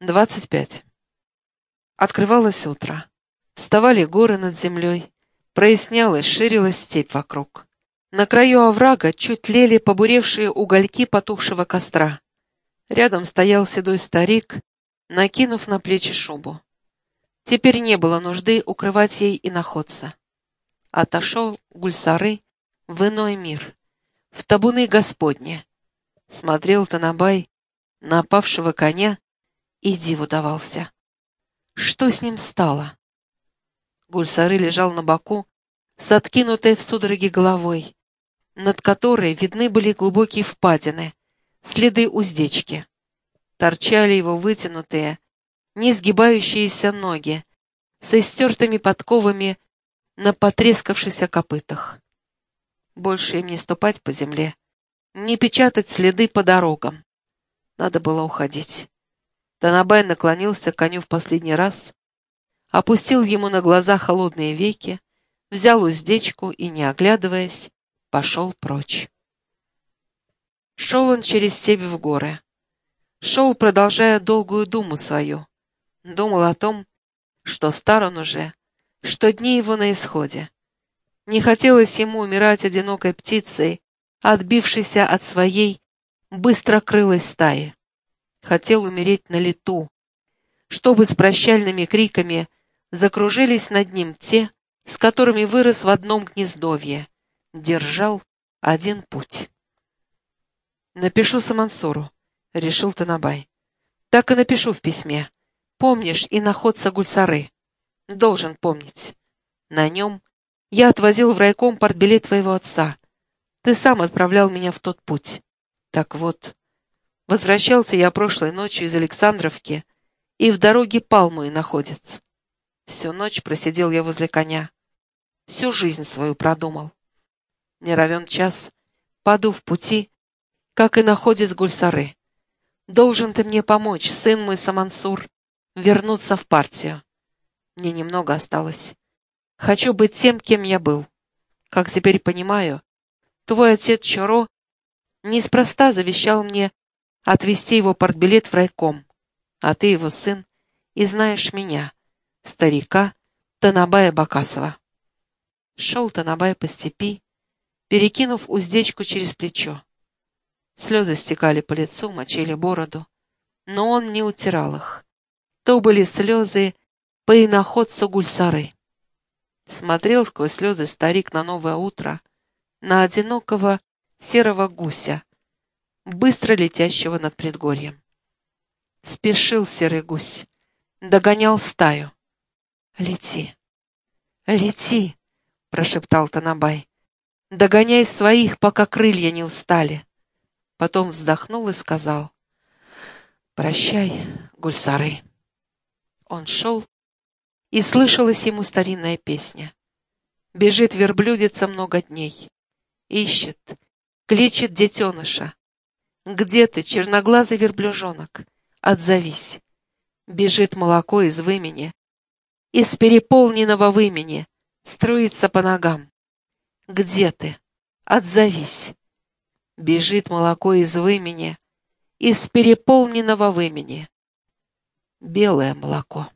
Двадцать пять. Открывалось утро. Вставали горы над землей. Прояснялась, ширилась степь вокруг. На краю оврага чуть тлели побуревшие угольки потухшего костра. Рядом стоял седой старик, накинув на плечи шубу. Теперь не было нужды укрывать ей и находца. Отошел Гульсары в иной мир, в табуны Господне. Смотрел Танабай на опавшего коня, и диву давался. Что с ним стало? Гульсары лежал на боку, с откинутой в судороге головой, над которой видны были глубокие впадины, следы уздечки. Торчали его вытянутые, не сгибающиеся ноги, с истертыми подковами на потрескавшихся копытах. Больше им не ступать по земле, не печатать следы по дорогам. Надо было уходить. Танабай наклонился к коню в последний раз, опустил ему на глаза холодные веки, взял уздечку и, не оглядываясь, пошел прочь. Шел он через степь в горы. Шел, продолжая долгую думу свою. Думал о том, что стар он уже, что дни его на исходе. Не хотелось ему умирать одинокой птицей, отбившейся от своей быстрокрылой стаи хотел умереть на лету, чтобы с прощальными криками закружились над ним те, с которыми вырос в одном гнездовье, держал один путь. «Напишу Самансуру», — решил Танабай. «Так и напишу в письме. Помнишь и находца Гульсары. Должен помнить. На нем я отвозил в райком портбилет твоего отца. Ты сам отправлял меня в тот путь. Так вот, Возвращался я прошлой ночью из Александровки, и в дороге пал мой находец. Всю ночь просидел я возле коня. Всю жизнь свою продумал. Не равен час, паду в пути, как и находец Гульсары. Должен ты мне помочь, сын мой Самансур, вернуться в партию. Мне немного осталось. Хочу быть тем, кем я был. Как теперь понимаю, твой отец Чоро неспроста завещал мне отвезти его портбилет в райком, а ты его сын и знаешь меня, старика Танабая Бакасова. Шел Танабай по степи, перекинув уздечку через плечо. Слезы стекали по лицу, мочили бороду, но он не утирал их. То были слезы по иноходцу Гульсары. Смотрел сквозь слезы старик на новое утро, на одинокого серого гуся, быстро летящего над предгорьем. Спешил серый гусь, догонял стаю. «Лети, лети!» — прошептал Танабай. «Догоняй своих, пока крылья не устали!» Потом вздохнул и сказал. «Прощай, гульсары!» Он шел, и слышалась ему старинная песня. Бежит верблюдица много дней, ищет, кличет детеныша, где ты, черноглазый верблюжонок? Отзовись. Бежит молоко из вымени. Из переполненного вымени. Струится по ногам. Где ты? Отзовись. Бежит молоко из вымени. Из переполненного вымени. Белое молоко.